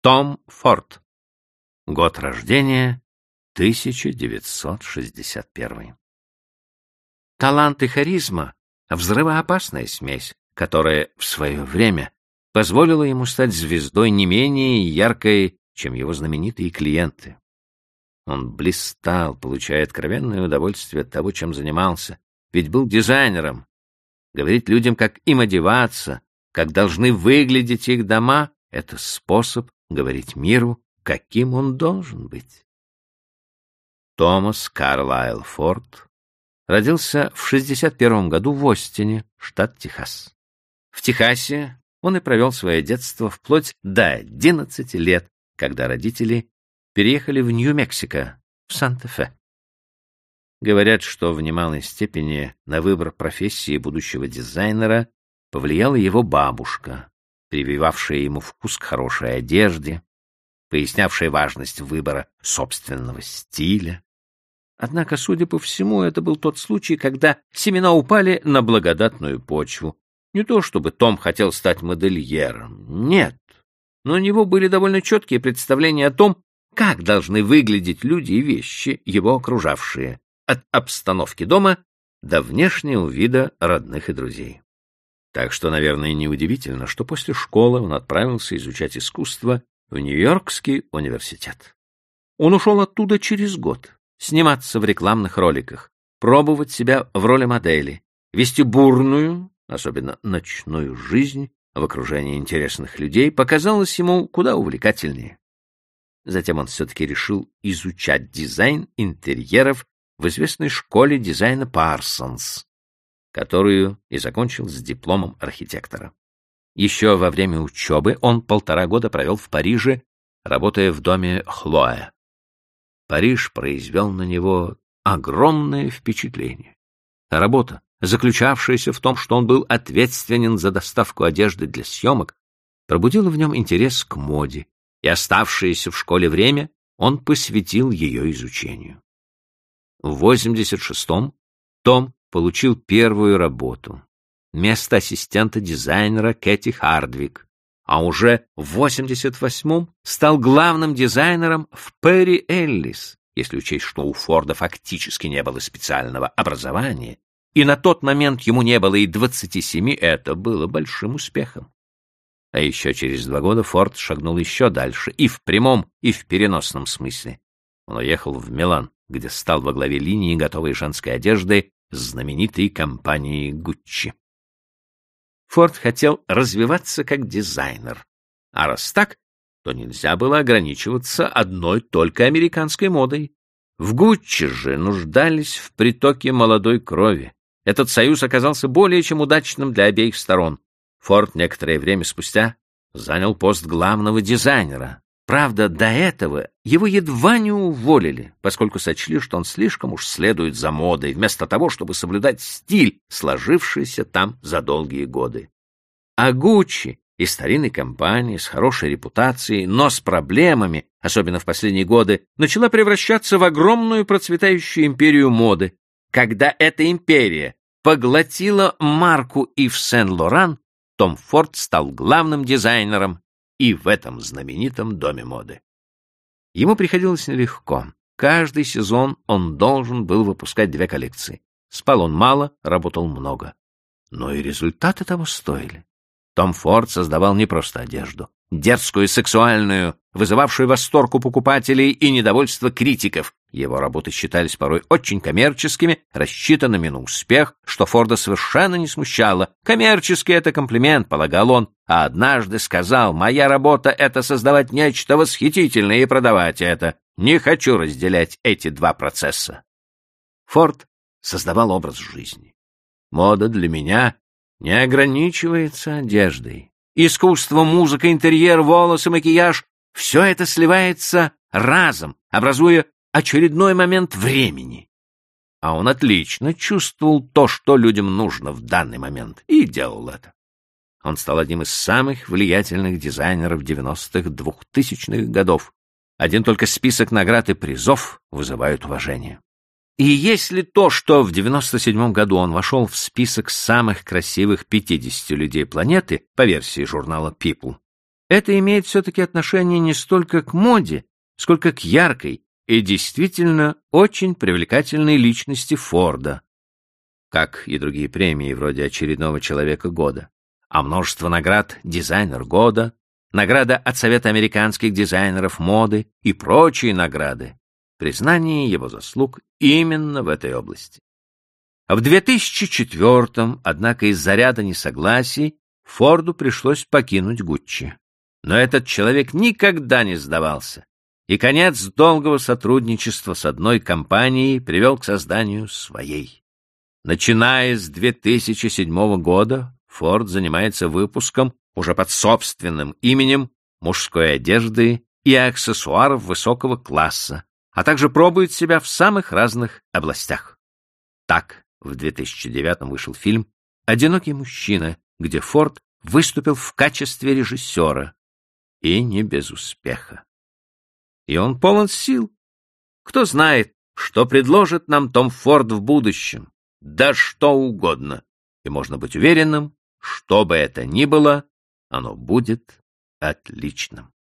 Том Форд. Год рождения 1961. Талант и харизма — взрывоопасная смесь, которая в свое время позволила ему стать звездой не менее яркой, чем его знаменитые клиенты. Он блистал, получая откровенное удовольствие от того, чем занимался, ведь был дизайнером. Говорить людям, как им одеваться, как должны выглядеть их дома — это способ говорить миру, каким он должен быть. Томас Карлайл Форд родился в 61 году в Остине, штат Техас. В Техасе он и провел свое детство вплоть до 11 лет, когда родители переехали в Нью-Мексико, в Санта-Фе. Говорят, что в немалой степени на выбор профессии будущего дизайнера повлияла его бабушка, прививавшая ему вкус к хорошей одежде, пояснявшая важность выбора собственного стиля. Однако, судя по всему, это был тот случай, когда семена упали на благодатную почву. Не то чтобы Том хотел стать модельером, нет, но у него были довольно четкие представления о том, как должны выглядеть люди и вещи, его окружавшие, от обстановки дома до внешнего вида родных и друзей. Так что, наверное, неудивительно, что после школы он отправился изучать искусство в Нью-Йоркский университет. Он ушел оттуда через год, сниматься в рекламных роликах, пробовать себя в роли модели, вести бурную, особенно ночную жизнь в окружении интересных людей, показалось ему куда увлекательнее. Затем он все-таки решил изучать дизайн интерьеров в известной школе дизайна Парсонс, которую и закончил с дипломом архитектора. Еще во время учебы он полтора года провел в Париже, работая в доме Хлоя. Париж произвел на него огромное впечатление. Работа, заключавшаяся в том, что он был ответственен за доставку одежды для съемок, пробудила в нем интерес к моде, и оставшееся в школе время он посвятил ее изучению. В 86-м Том получил первую работу — место ассистента дизайнера Кэти Хардвик, а уже в 88-м стал главным дизайнером в Перри Эллис, если учесть, что у Форда фактически не было специального образования, и на тот момент ему не было и 27, это было большим успехом. А еще через два года Форд шагнул еще дальше, и в прямом, и в переносном смысле. Он уехал в Милан, где стал во главе линии готовой женской одежды знаменитой компании Гуччи. Форд хотел развиваться как дизайнер, а раз так, то нельзя было ограничиваться одной только американской модой. В Гуччи же нуждались в притоке молодой крови. Этот союз оказался более чем удачным для обеих сторон. Форд некоторое время спустя занял пост главного дизайнера, Правда, до этого его едва не уволили, поскольку сочли, что он слишком уж следует за модой, вместо того, чтобы соблюдать стиль, сложившийся там за долгие годы. А Гуччи и старинной компании с хорошей репутацией, но с проблемами, особенно в последние годы, начала превращаться в огромную процветающую империю моды. Когда эта империя поглотила марку Ив Сен-Лоран, Том Форд стал главным дизайнером и в этом знаменитом доме моды. Ему приходилось нелегко. Каждый сезон он должен был выпускать две коллекции. Спал он мало, работал много. Но и результаты того стоили. Том Форд создавал не просто одежду, дерзкую, сексуальную, вызывавшую восторг у покупателей и недовольство критиков. Его работы считались порой очень коммерческими, рассчитанными на успех, что Форда совершенно не смущало. Коммерческий — это комплимент, полагал он, а однажды сказал, «Моя работа — это создавать нечто восхитительное и продавать это. Не хочу разделять эти два процесса». Форд создавал образ жизни. Мода для меня не ограничивается одеждой. Искусство, музыка, интерьер, волосы, макияж — все это сливается разом, образуя очередной момент времени. А он отлично чувствовал то, что людям нужно в данный момент, и делал это. Он стал одним из самых влиятельных дизайнеров 90-х, 2000-х годов. Один только список наград и призов вызывают уважение. И если то, что в 97 году он вошел в список самых красивых 50 людей планеты по версии журнала People, это имеет все-таки отношение не столько к моде, сколько к яркой и действительно очень привлекательной личности Форда, как и другие премии вроде очередного человека года, а множество наград «Дизайнер года», награда от Совета американских дизайнеров моды и прочие награды, признание его заслуг именно в этой области. В 2004-м, однако, из-за ряда несогласий Форду пришлось покинуть Гуччи. Но этот человек никогда не сдавался, и конец долгого сотрудничества с одной компанией привел к созданию своей. Начиная с 2007 года Форд занимается выпуском уже под собственным именем мужской одежды и аксессуаров высокого класса, а также пробует себя в самых разных областях. Так, в 2009 вышел фильм «Одинокий мужчина», где Форд выступил в качестве режиссера, и не без успеха. И он полон сил. Кто знает, что предложит нам Том Форд в будущем, да что угодно, и можно быть уверенным, что бы это ни было, оно будет отличным.